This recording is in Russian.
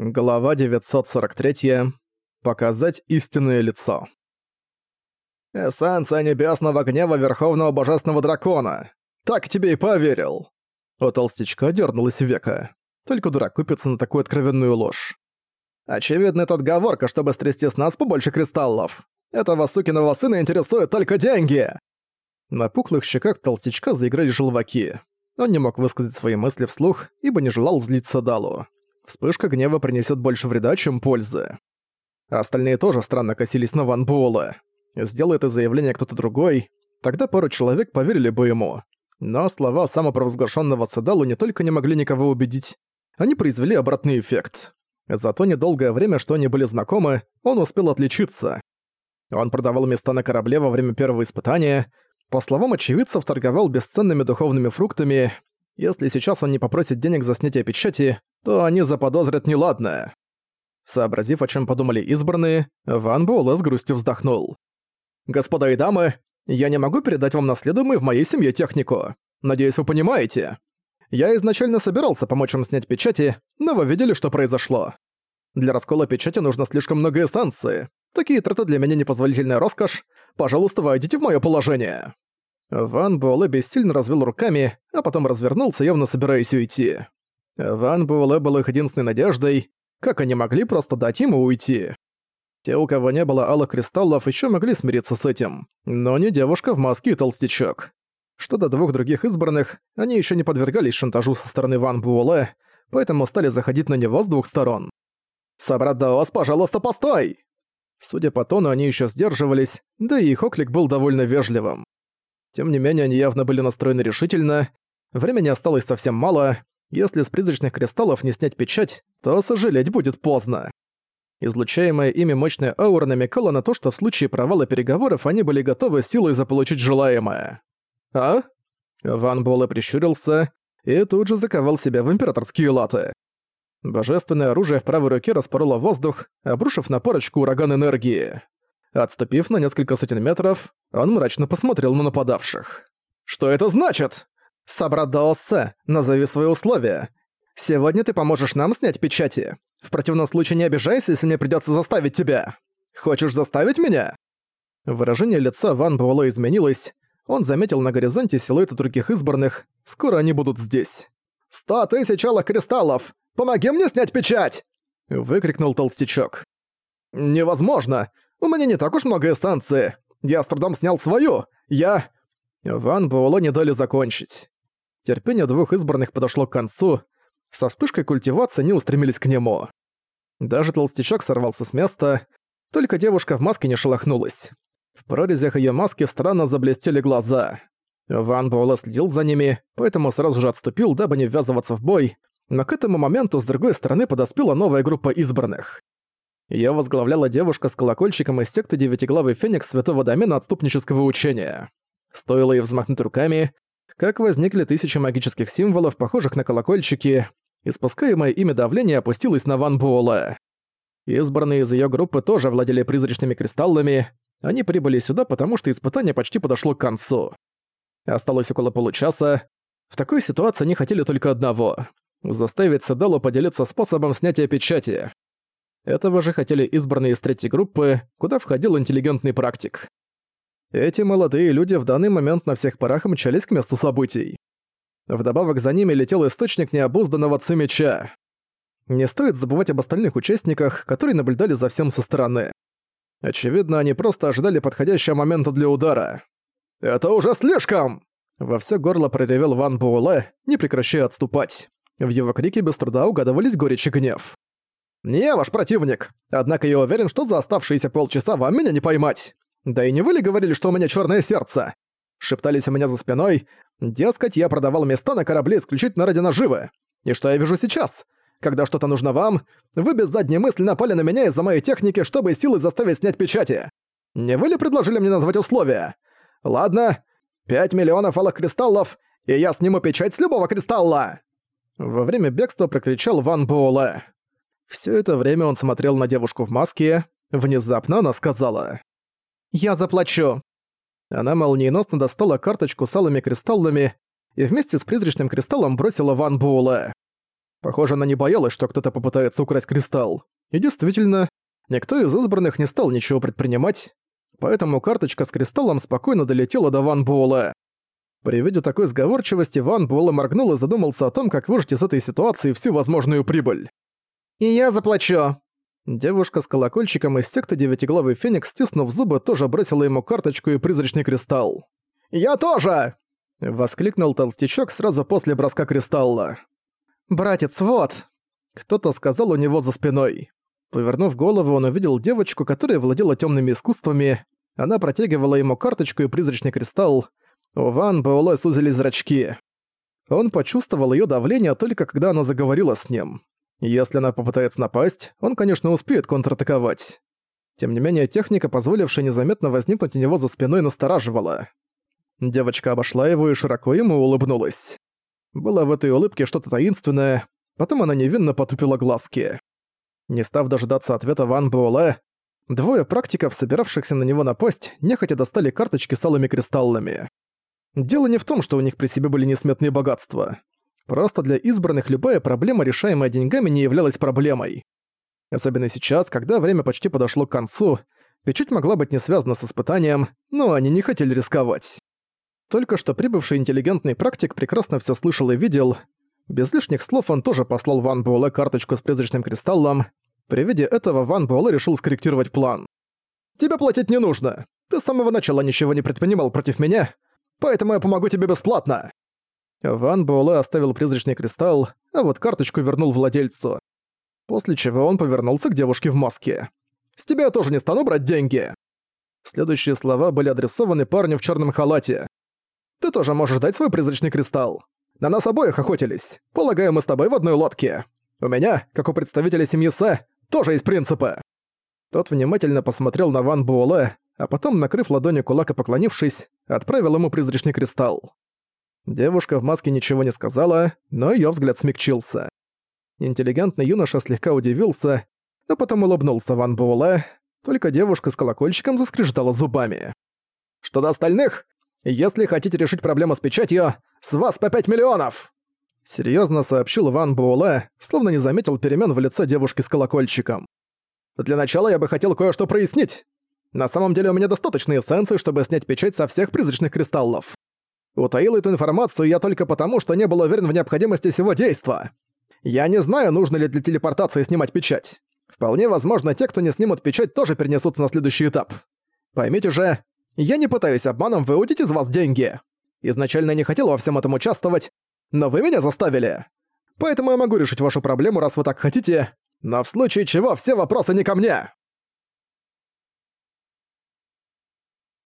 Глава 943. Показать истинное лицо. «Эссенция небесного гнева Верховного Божественного Дракона! Так тебе и поверил!» У толстячка дернулась века. Только дурак купится на такую откровенную ложь. «Очевидно, это отговорка, чтобы стрясти с нас побольше кристаллов. Этого сукиного сына интересуют только деньги!» На пухлых щеках толстячка заиграли желваки. Он не мог высказать свои мысли вслух, ибо не желал злиться Далу. Вспышка гнева принесет больше вреда, чем пользы. Остальные тоже странно косились на Ван Буэлла. Сделай это заявление кто-то другой, тогда пару человек поверили бы ему. Но слова самопровозглашенного Садалу не только не могли никого убедить, они произвели обратный эффект. За то недолгое время, что они были знакомы, он успел отличиться. Он продавал места на корабле во время первого испытания, по словам очевидцев, торговал бесценными духовными фруктами. Если сейчас он не попросит денег за снятие печати, то они заподозрят неладное. Сообразив, о чем подумали избранные, Ван Буэлэ с грустью вздохнул. «Господа и дамы, я не могу передать вам наследуемый в моей семье технику. Надеюсь, вы понимаете. Я изначально собирался помочь вам снять печати, но вы видели, что произошло. Для раскола печати нужно слишком много эссенции. Такие траты для меня непозволительная роскошь. Пожалуйста, войдите в мое положение». Ван Буэлэ бессильно развел руками, а потом развернулся, явно собираясь уйти. Ван Буэлэ был их единственной надеждой, как они могли просто дать ему уйти? Те, у кого не было алых кристаллов, еще могли смириться с этим, но не девушка в маске и толстячок. Что до двух других избранных, они еще не подвергались шантажу со стороны Ван Буэлэ, поэтому стали заходить на него с двух сторон. «Собрат Даос, пожалуйста, постой!» Судя по тону, они еще сдерживались, да и их оклик был довольно вежливым. Тем не менее, они явно были настроены решительно, времени осталось совсем мало, если с призрачных кристаллов не снять печать, то сожалеть будет поздно. Излучаемая ими мощная аура намекала на то, что в случае провала переговоров они были готовы силой заполучить желаемое. «А?» Ван Буэлэ прищурился и тут же заковал себя в императорские латы. Божественное оружие в правой руке распороло воздух, обрушив на парочку ураган энергии. Отступив на несколько сотен метров, он мрачно посмотрел на нападавших. «Что это значит?» «Собрат назови свои условия. Сегодня ты поможешь нам снять печати. В противном случае не обижайся, если мне придётся заставить тебя. Хочешь заставить меня?» Выражение лица Ван Буэлло изменилось. Он заметил на горизонте силуэты других избранных. Скоро они будут здесь. «Сто тысяч алых кристаллов! Помоги мне снять печать!» Выкрикнул толстячок. «Невозможно! У меня не так уж много эссенции! Я с трудом снял свою! Я...» Ван Буэлло не дали закончить. Терпение двух избранных подошло к концу. Со вспышкой культивации они устремились к нему. Даже толстячок сорвался с места, только девушка в маске не шелохнулась. В прорезях её маски странно заблестели глаза. Ван Буэлэ следил за ними, поэтому сразу же отступил, дабы не ввязываться в бой, но к этому моменту с другой стороны подоспела новая группа избранных. Её возглавляла девушка с колокольчиком из секты Девятиглавый Феникс Святого Домена Отступнического Учения. Стоило ей взмахнуть руками, как возникли тысячи магических символов, похожих на колокольчики, испускаемое ими давление опустилось на Ван Буэлэ. Избранные из её группы тоже владели призрачными кристаллами, они прибыли сюда, потому что испытание почти подошло к концу. Осталось около получаса. В такой ситуации они хотели только одного — заставить Седалу поделиться способом снятия печати. Этого же хотели избранные из третьей группы, куда входил интеллигентный практик. Эти молодые люди в данный момент на всех парах мчались к месту событий. Вдобавок за ними летел источник необузданного ци меча. Не стоит забывать об остальных участниках, которые наблюдали за всем со стороны. Очевидно, они просто ожидали подходящего момента для удара. «Это уже слишком!» Во все горло проревел Ван Буэлэ, не прекращая отступать. В его крике без труда угадывались горечь и гнев. «Не я ваш противник, однако я уверен, что за оставшиеся полчаса вам меня не поймать. Да и не вы ли говорили, что у меня черное сердце? Шептались у меня за спиной. Дескать, я продавал места на корабле исключительно ради наживы. И что я вижу сейчас? Когда что-то нужно вам, вы без задней мысли напали на меня из-за моей техники, чтобы силой заставить снять печати. Не вы ли предложили мне назвать условия? Ладно, 5 миллионов алых кристаллов, и я сниму печать с любого кристалла!» Во время бегства прокричал Ван Буэлэ. Все это время он смотрел на девушку в маске. Внезапно она сказала. «Я заплачу!» Она молниеносно достала карточку с алыми кристаллами и вместе с призрачным кристаллом бросила Ван Буэлэ. Похоже, она не боялась, что кто-то попытается украсть кристалл. И действительно, никто из избранных не стал ничего предпринимать, поэтому карточка с кристаллом спокойно долетела до Ван Буэлэ. При виде такой сговорчивости Ван Буэлэ моргнул и задумался о том, как выжать из этой ситуации всю возможную прибыль. «И я заплачу!» Девушка с колокольчиком из секты Девятиглавый Феникс, стиснув зубы, тоже бросила ему карточку и призрачный кристалл. «Я тоже!» — воскликнул толстячок сразу после броска кристалла. «Братец, вот!» Кто-то сказал у него за спиной. Повернув голову, он увидел девочку, которая владела темными искусствами. Она протягивала ему карточку и призрачный кристалл. У Ван Буэлэ сузились зрачки. Он почувствовал ее давление только когда она заговорила с ним. Если она попытается напасть, он, конечно, успеет контратаковать. Тем не менее, техника, позволившая незаметно возникнуть у него за спиной, настораживала. Девочка обошла его и широко ему улыбнулась. Было в этой улыбке что-то таинственное, потом она невинно потупила глазки. Не став дожидаться ответа Ван Буэлэ, двое практиков, собиравшихся на него напасть, нехотя достали карточки с алыми кристаллами. Дело не в том, что у них при себе были несметные богатства. Просто для избранных любая проблема, решаемая деньгами, не являлась проблемой. Особенно сейчас, когда время почти подошло к концу, печать могла быть не связана с испытанием, но они не хотели рисковать. Только что прибывший интеллигентный практик прекрасно все слышал и видел. Без лишних слов он тоже послал Ван Буэлэ карточку с призрачным кристаллом. При виде этого Ван Буэлэ решил скорректировать план. «Тебе платить не нужно. Ты с самого начала ничего не предпринимал против меня, поэтому я помогу тебе бесплатно». Ван Буэлэ оставил призрачный кристалл, а вот карточку вернул владельцу. После чего он повернулся к девушке в маске. «С тебя я тоже не стану брать деньги!» Следующие слова были адресованы парню в черном халате. «Ты тоже можешь дать свой призрачный кристалл. На нас обоих охотились. Полагаю, мы с тобой в одной лодке. У меня, как у представителя семьи Сэ, тоже есть принципы». Тот внимательно посмотрел на Ван Буэлэ, а потом, накрыв ладонью кулак и поклонившись, отправил ему призрачный кристалл. Девушка в маске ничего не сказала, но её взгляд смягчился. Интеллигентный юноша слегка удивился, но потом улыбнулся Ван Буэлэ, только девушка с колокольчиком заскрежетала зубами. «Что до остальных? Если хотите решить проблему с печатью, с вас по 5 миллионов!» Серьезно сообщил Ван Буэлэ, словно не заметил перемен в лице девушки с колокольчиком. «Для начала я бы хотел кое-что прояснить. На самом деле у меня достаточно эссенции, чтобы снять печать со всех призрачных кристаллов. Утаил эту информацию я только потому, что не был уверен в необходимости всего действа. Я не знаю, нужно ли для телепортации снимать печать. Вполне возможно, те, кто не снимут печать, тоже перенесутся на следующий этап. Поймите же, я не пытаюсь обманом выудить из вас деньги. Изначально не хотел во всем этом участвовать, но вы меня заставили. Поэтому я могу решить вашу проблему, раз вы так хотите, но в случае чего все вопросы не ко мне.